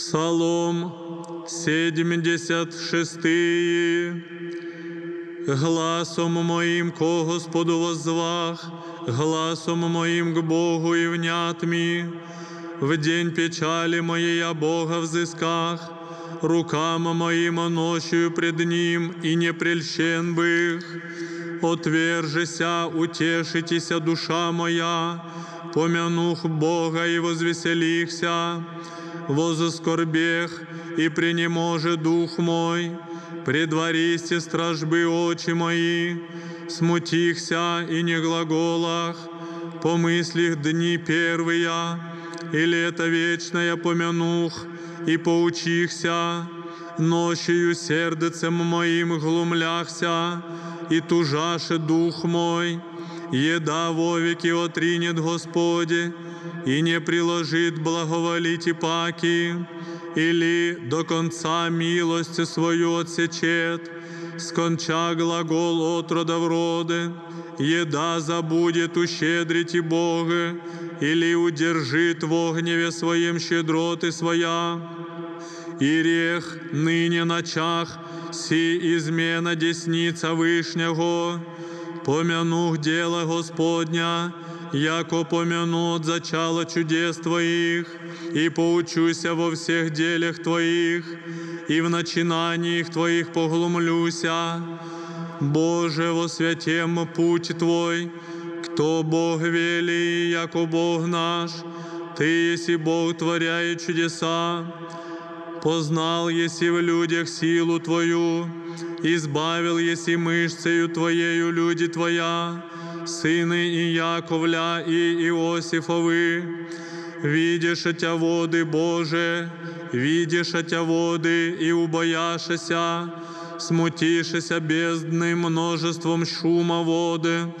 Псалом 76. Гласом моїм ко Господу воззвах, гласом моїм к Богу и внят ми. В день печали моей я Бога взысках, рукам моим нощью пред Ним, и не прельщен бых. Отвержися, утешитеся, душа моя, помянух Бога и возвеселихся, возоскорбех и пренеможе дух мой, предваристе стражбы очи мои, смутихся и не глаголах, помыслих дни первые, и лето вечное помянух, и поучихся, ночью сердцем моим глумляхся, и тужаше дух мой, еда вовеки отринет Господи, и не приложит благоволить и паки, или до конца милости свою отсечет, сконча глагол от рода в роды, еда забудет ущедрить и Бога, или удержит в гневе своем щедроты своя, и рех ныне ночах, си измена десница Вышнего, помянух дело Господня, яко помяну от зачала чудес Твоих, и поучуся во всех делях Твоих, и в начинаниях Твоих поглумлюся. Боже, во святем путь Твой, кто Бог вели, яко Бог наш, Ты еси Бог, творяя чудеса, познал еси в людях силу Твою, избавил еси мышцею Твоею люди Твоя, сыны и Яковля и Иосифовы, видишь тя воды, Боже, видишь тя воды и убояшися, смутишися бездны множеством шума воды,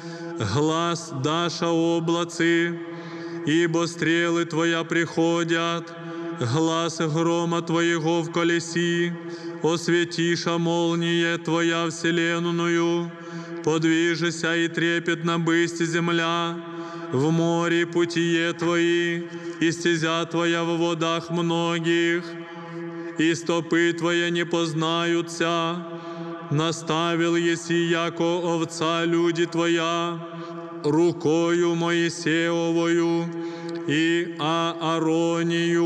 глаз даша облацы, ибо стрелы Твоя приходят, глаз грома Твоего в колеси, осветиша молния Твоя вселенную, подвижися и трепетно бысти земля, в море путие Твои, и стезя Твоя в водах многих, и стопы Твоя не познаются, наставил еси, яко овца люди Твоя, рукою Моисеовою и Ааронию.